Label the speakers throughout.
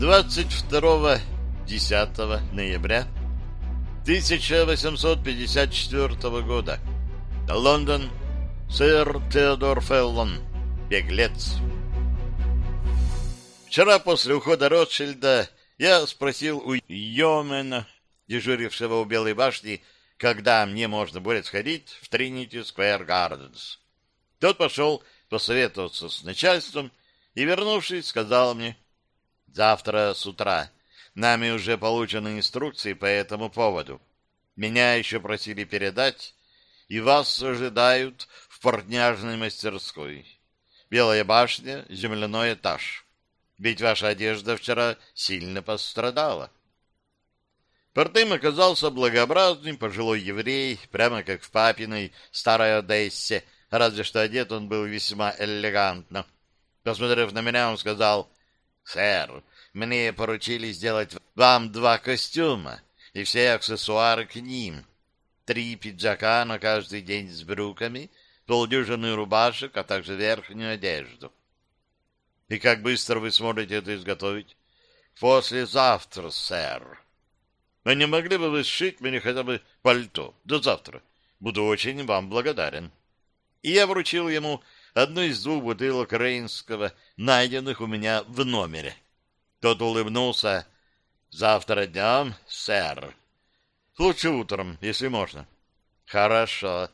Speaker 1: 22-10 ноября 1854 года. Лондон. Сэр Теодор Феллон. Беглец. Вчера после ухода Ротшильда я спросил у Йомена, дежурившего у Белой башни, когда мне можно будет сходить в Тринити Сквер Гарденс. Тот пошел посоветоваться с начальством и, вернувшись, сказал мне, «Завтра с утра нами уже получены инструкции по этому поводу. Меня еще просили передать, и вас ожидают в портняжной мастерской. Белая башня, земляной этаж. Ведь ваша одежда вчера сильно пострадала». Портым оказался благообразным пожилой еврей, прямо как в папиной старой Одессе, разве что одет он был весьма элегантно. Посмотрев на меня, он сказал, «Сэр, мне поручили сделать вам два костюма и все аксессуары к ним. Три пиджака на каждый день с брюками, полдюжины рубашек, а также верхнюю одежду». «И как быстро вы сможете это изготовить?» «Послезавтра, сэр». А не могли бы вы сшить мне хотя бы пальто до завтра? Буду очень вам благодарен. И я вручил ему одну из двух бутылок рейнского, найденных у меня в номере. Тот улыбнулся. «Завтра днем, сэр. Лучше утром, если можно». «Хорошо.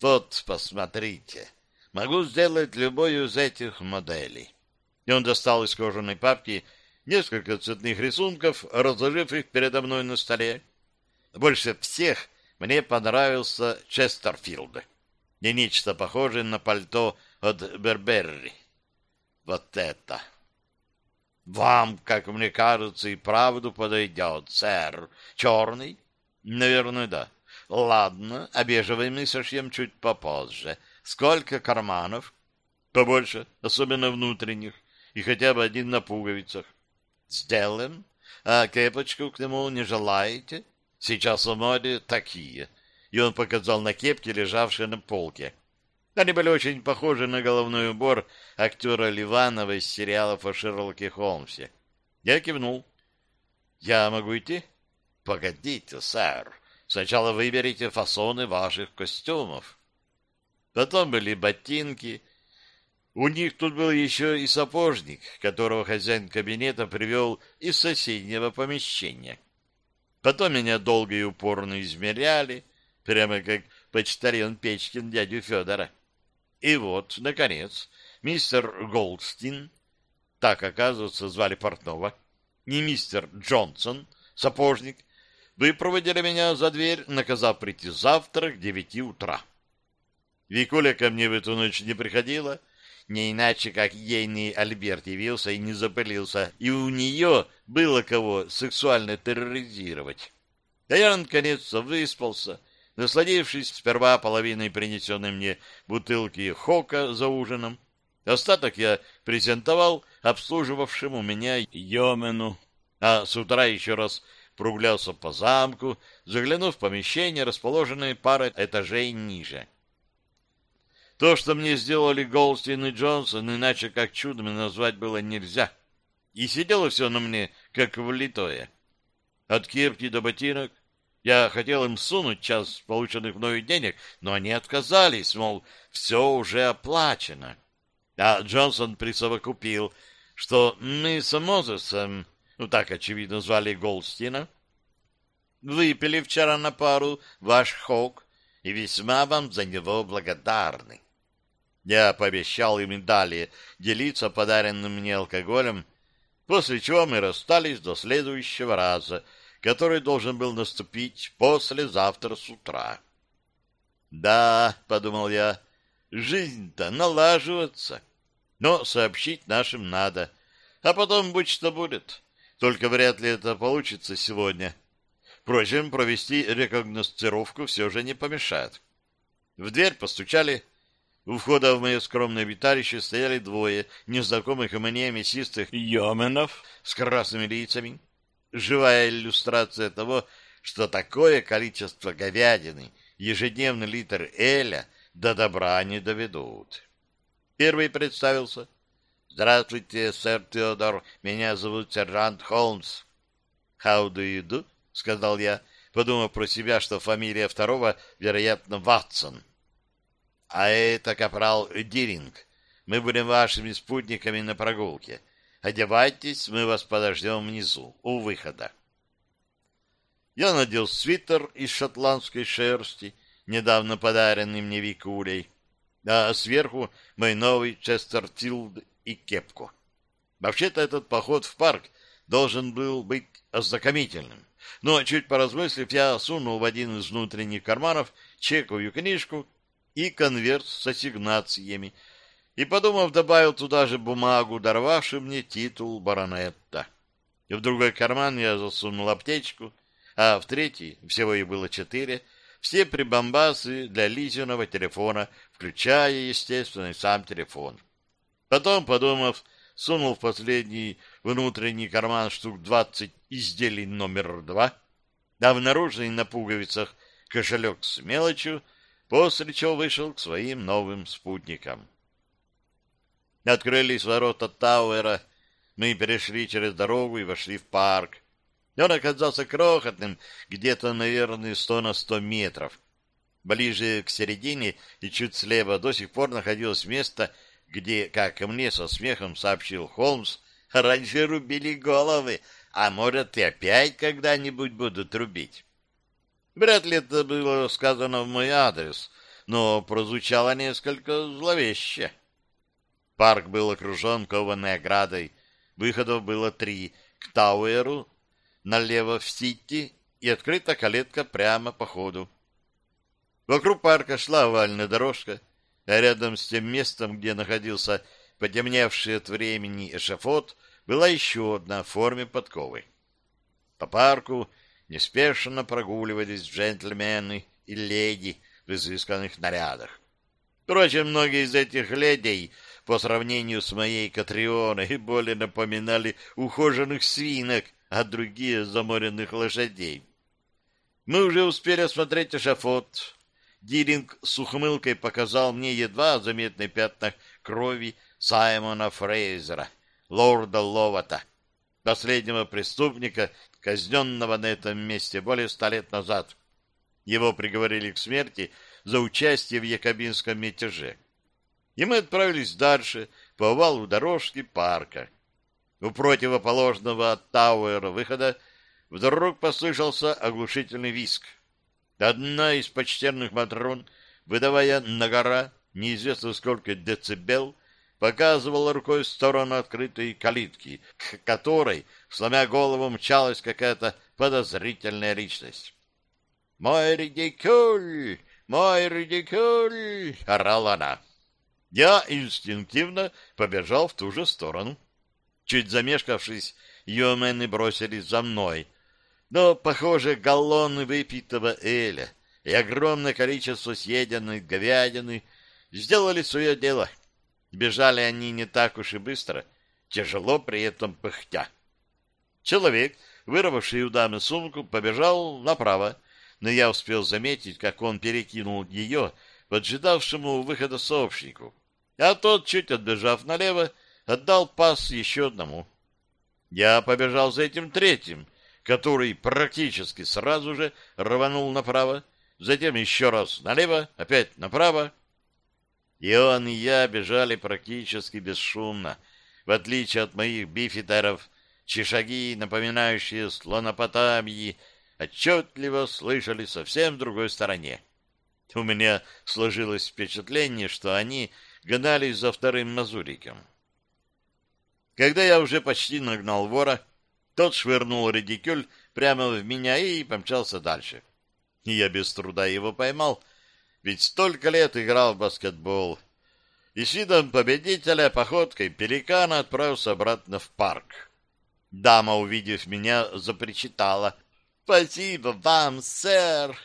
Speaker 1: Вот, посмотрите. Могу сделать любую из этих моделей». И он достал из кожаной папки несколько цветных рисунков, разложив их передо мной на столе. Больше всех мне понравился Честерфилд и нечто похожее на пальто от Берберри. Вот это! Вам, как мне кажется, и правду подойдет, сэр. Черный? Наверное, да. Ладно, а бежевый мы сошьем чуть попозже. Сколько карманов? Побольше, особенно внутренних, и хотя бы один на пуговицах. Сделаем. А кепочку к нему не желаете? Сейчас в моде такие. И он показал на кепки, лежавшие на полке. Они были очень похожи на головной убор актера Ливанова из сериалов о Шерлоке Холмсе. Я кивнул. «Я могу идти?» «Погодите, сэр. Сначала выберите фасоны ваших костюмов». Потом были ботинки, у них тут был еще и сапожник, которого хозяин кабинета привел из соседнего помещения. Потом меня долго и упорно измеряли, прямо как почтальон Печкин дядю Федора. И вот, наконец, мистер Голдстин, так, оказывается, звали портного, не мистер Джонсон, сапожник, выпроводили меня за дверь, наказав прийти завтра к девяти утра. Викуля ко мне в эту ночь не приходила, — не иначе, как ейный Альберт явился и не запылился, и у нее было кого сексуально терроризировать. А я, наконец-то, выспался, насладившись сперва половиной принесенной мне бутылки хока за ужином. Остаток я презентовал обслуживавшему меня Йомену, а с утра еще раз прогулялся по замку, заглянув в помещение, расположенное парой этажей ниже. То, что мне сделали Голстин и Джонсон, иначе как чудом назвать было нельзя. И сидело все на мне, как влитое. От кирки до ботинок я хотел им сунуть час полученных мною денег, но они отказались, мол, все уже оплачено. А Джонсон присовокупил, что мы с Мозесом, ну так очевидно звали Голстина, выпили вчера на пару ваш хок и весьма вам за него благодарны. Я пообещал им далее делиться подаренным мне алкоголем, после чего мы расстались до следующего раза, который должен был наступить послезавтра с утра. «Да», — подумал я, — «жизнь-то налаживается, но сообщить нашим надо, а потом будь что будет, только вряд ли это получится сегодня». Впрочем, провести рекогносцировку все же не помешает. В дверь постучали, у входа в мое скромное обиталище стояли двое незнакомых мне мясистых йоменов с красными лицами. Живая иллюстрация того, что такое количество говядины, ежедневный литр эля до добра не доведут. Первый представился. Здравствуйте, сэр Теодор. Меня зовут сержант Холмс. How do you do? сказал я, подумав про себя, что фамилия второго, вероятно, Ватсон. А это капрал Диринг. Мы будем вашими спутниками на прогулке. Одевайтесь, мы вас подождем внизу, у выхода. Я надел свитер из шотландской шерсти, недавно подаренный мне Викулей, а сверху мой новый Честертилд и кепку. Вообще-то этот поход в парк должен был быть ознакомительным. Но, чуть поразмыслив, я сунул в один из внутренних карманов чековую книжку и конверт с ассигнациями, и, подумав, добавил туда же бумагу, даровавшую мне титул баронетта. И в другой карман я засунул аптечку, а в третий, всего их было четыре, все прибамбасы для Лизиного телефона, включая, естественно, и сам телефон. Потом, подумав, сунул в последний внутренний карман штук двадцать изделий номер два, а в наружный на пуговицах кошелек с мелочью, после чего вышел к своим новым спутникам. Открылись ворота Тауэра, мы перешли через дорогу и вошли в парк. Он оказался крохотным, где-то, наверное, сто на сто метров. Ближе к середине и чуть слева до сих пор находилось место, где, как мне со смехом сообщил Холмс, раньше рубили головы, а может и опять когда-нибудь будут рубить. Вряд ли это было сказано в мой адрес, но прозвучало несколько зловеще. Парк был окружен кованой оградой, выходов было три — к Тауэру, налево в Сити и открыта калетка прямо по ходу. Вокруг парка шла овальная дорожка — а рядом с тем местом, где находился потемневший от времени эшафот, была еще одна в форме подковы. По парку неспешно прогуливались джентльмены и леди в изысканных нарядах. Впрочем, многие из этих ледей по сравнению с моей Катрионой более напоминали ухоженных свинок, а другие — заморенных лошадей. Мы уже успели осмотреть эшафот, Дилинг с ухмылкой показал мне едва заметные пятна крови Саймона Фрейзера, лорда Ловата, последнего преступника, казненного на этом месте более ста лет назад. Его приговорили к смерти за участие в якобинском мятеже. И мы отправились дальше по овалу дорожки парка. У противоположного от Тауэра выхода вдруг послышался оглушительный виск. Одна из почтенных матрон, выдавая на гора неизвестно сколько децибел, показывала рукой в сторону открытой калитки, к которой, сломя голову, мчалась какая-то подозрительная личность. «Мой редикюль! Мой редикюль!» — орала она. Я инстинктивно побежал в ту же сторону. Чуть замешкавшись, йомены бросились за мной, но, похоже, галлоны выпитого эля и огромное количество съеденной говядины сделали свое дело. Бежали они не так уж и быстро, тяжело при этом пыхтя. Человек, вырвавший у дамы сумку, побежал направо, но я успел заметить, как он перекинул ее поджидавшему у выхода сообщнику, а тот, чуть отбежав налево, отдал пас еще одному. Я побежал за этим третьим, который практически сразу же рванул направо, затем еще раз налево, опять направо. И он, и я бежали практически бесшумно, в отличие от моих бифитеров, чьи шаги, напоминающие слонопотамьи, отчетливо слышали совсем в другой стороне. У меня сложилось впечатление, что они гнались за вторым мазуриком. Когда я уже почти нагнал вора, тот швырнул редикюль прямо в меня и помчался дальше. Я без труда его поймал, ведь столько лет играл в баскетбол. И с видом победителя походкой пеликана отправился обратно в парк. Дама, увидев меня, запричитала. «Спасибо вам, сэр!»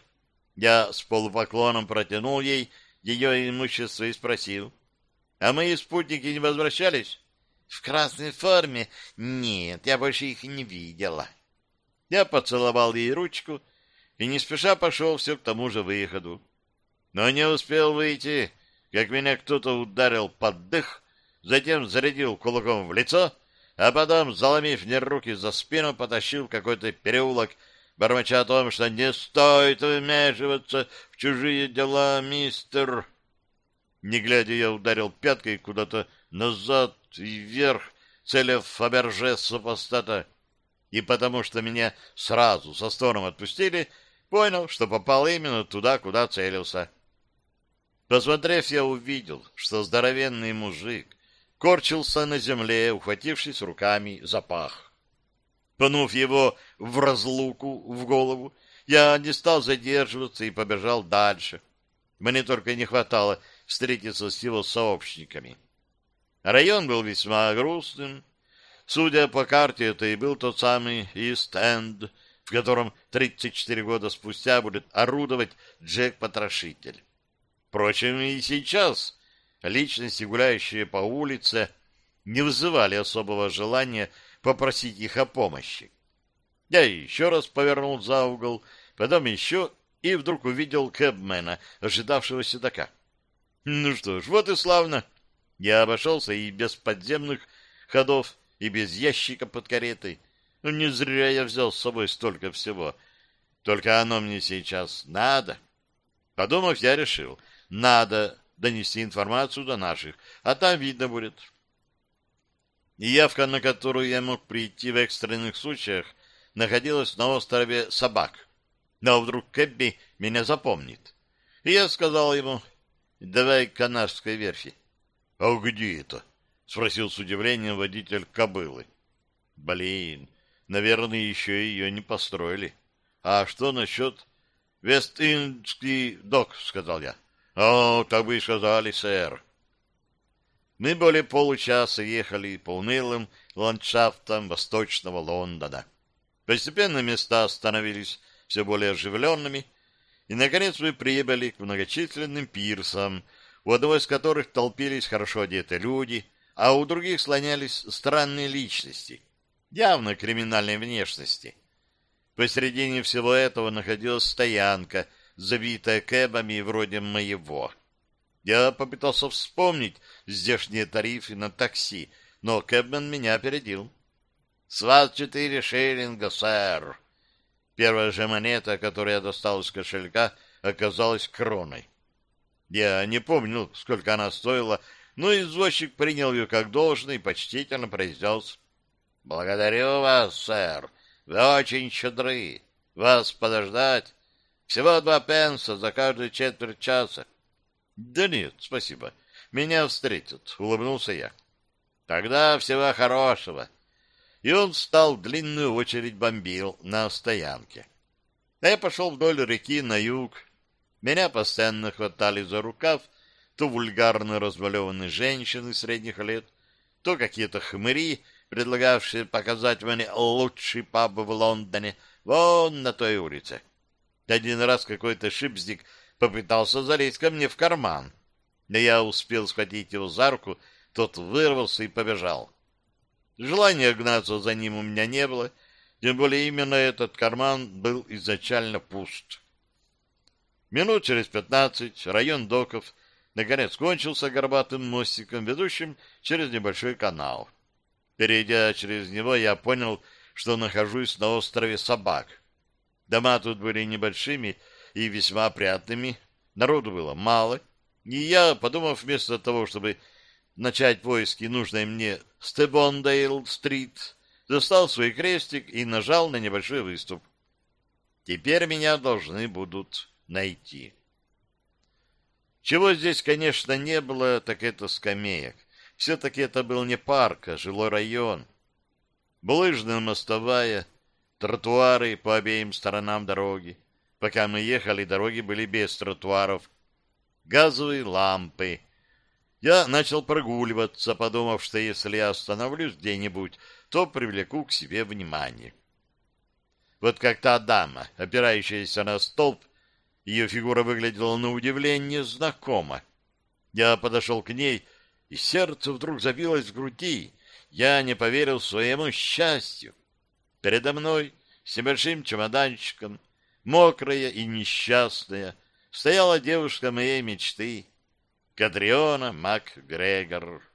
Speaker 1: Я с полупоклоном протянул ей ее имущество и спросил. «А мои спутники не возвращались?» В красной форме? Нет, я больше их не видела. Я поцеловал ей ручку и не спеша пошел все к тому же выходу. Но не успел выйти, как меня кто-то ударил под дых, затем зарядил кулаком в лицо, а потом, заломив мне руки за спину, потащил в какой-то переулок, бормоча о том, что не стоит вмешиваться в чужие дела, мистер. Не глядя, я ударил пяткой куда-то назад и вверх, целя Фаберже супостата. И потому что меня сразу со стороном отпустили, понял, что попал именно туда, куда целился. Посмотрев, я увидел, что здоровенный мужик корчился на земле, ухватившись руками за пах. Пнув его в разлуку, в голову, я не стал задерживаться и побежал дальше. Мне только не хватало встретиться с его сообщниками. Район был весьма грустным. Судя по карте, это и был тот самый Ист-Энд, в котором 34 года спустя будет орудовать Джек-потрошитель. Впрочем, и сейчас личности, гуляющие по улице, не вызывали особого желания попросить их о помощи. Я еще раз повернул за угол, потом еще, и вдруг увидел кэбмена, ожидавшего седока. Ну что ж, вот и славно. Я обошелся и без подземных ходов, и без ящика под каретой. Ну, не зря я взял с собой столько всего. Только оно мне сейчас надо. Подумав, я решил, надо донести информацию до наших, а там видно будет. Явка, на которую я мог прийти в экстренных случаях, находилась на острове Собак. Но вдруг Кэбби меня запомнит. И я сказал ему, давай Канарской верфи. — А где это? — спросил с удивлением водитель кобылы. — Блин, наверное, еще ее не построили. — А что насчет... — Вест-Индский док, — сказал я. — О, так бы и сказали, сэр. Мы более получаса ехали по унылым ландшафтам восточного Лондона. Постепенно места становились все более оживленными, и, наконец, мы прибыли к многочисленным пирсам, у одного из которых толпились хорошо одетые люди, а у других слонялись странные личности, явно криминальной внешности. Посередине всего этого находилась стоянка, забитая кэбами вроде моего. Я попытался вспомнить здешние тарифы на такси, но кэбмен меня опередил. — С вас четыре шиллинга, сэр. Первая же монета, которую я достал из кошелька, оказалась кроной. Я не помню, сколько она стоила, но извозчик принял ее как должное и почтительно произнес. — Благодарю вас, сэр. Вы очень щедры. Вас подождать? Всего два пенса за каждую четверть часа. — Да нет, спасибо. Меня встретят, — улыбнулся я. — Тогда всего хорошего. И он встал в длинную очередь бомбил на стоянке. А я пошел вдоль реки на юг, меня постоянно хватали за рукав то вульгарно размалеванные женщины средних лет, то какие-то хмыри, предлагавшие показать мне лучший паб в Лондоне, вон на той улице. Один раз какой-то шипздик попытался залезть ко мне в карман. Но я успел схватить его за руку, тот вырвался и побежал. Желания гнаться за ним у меня не было, тем более именно этот карман был изначально пуст. Минут через пятнадцать район доков наконец кончился горбатым мостиком, ведущим через небольшой канал. Перейдя через него, я понял, что нахожусь на острове Собак. Дома тут были небольшими и весьма опрятными, народу было мало, и я, подумав, вместо того, чтобы начать поиски нужной мне Стебондейл-стрит, достал свой крестик и нажал на небольшой выступ. Теперь меня должны будут найти. Чего здесь, конечно, не было, так это скамеек. Все-таки это был не парк, а жилой район. Булыжная мостовая, тротуары по обеим сторонам дороги. Пока мы ехали, дороги были без тротуаров. Газовые лампы. Я начал прогуливаться, подумав, что если я остановлюсь где-нибудь, то привлеку к себе внимание. Вот как та дама, опирающаяся на столб ее фигура выглядела на удивление знакомо. Я подошел к ней, и сердце вдруг забилось в груди. Я не поверил своему счастью. Передо мной, с небольшим чемоданчиком, мокрая и несчастная, стояла девушка моей мечты, Катриона МакГрегор.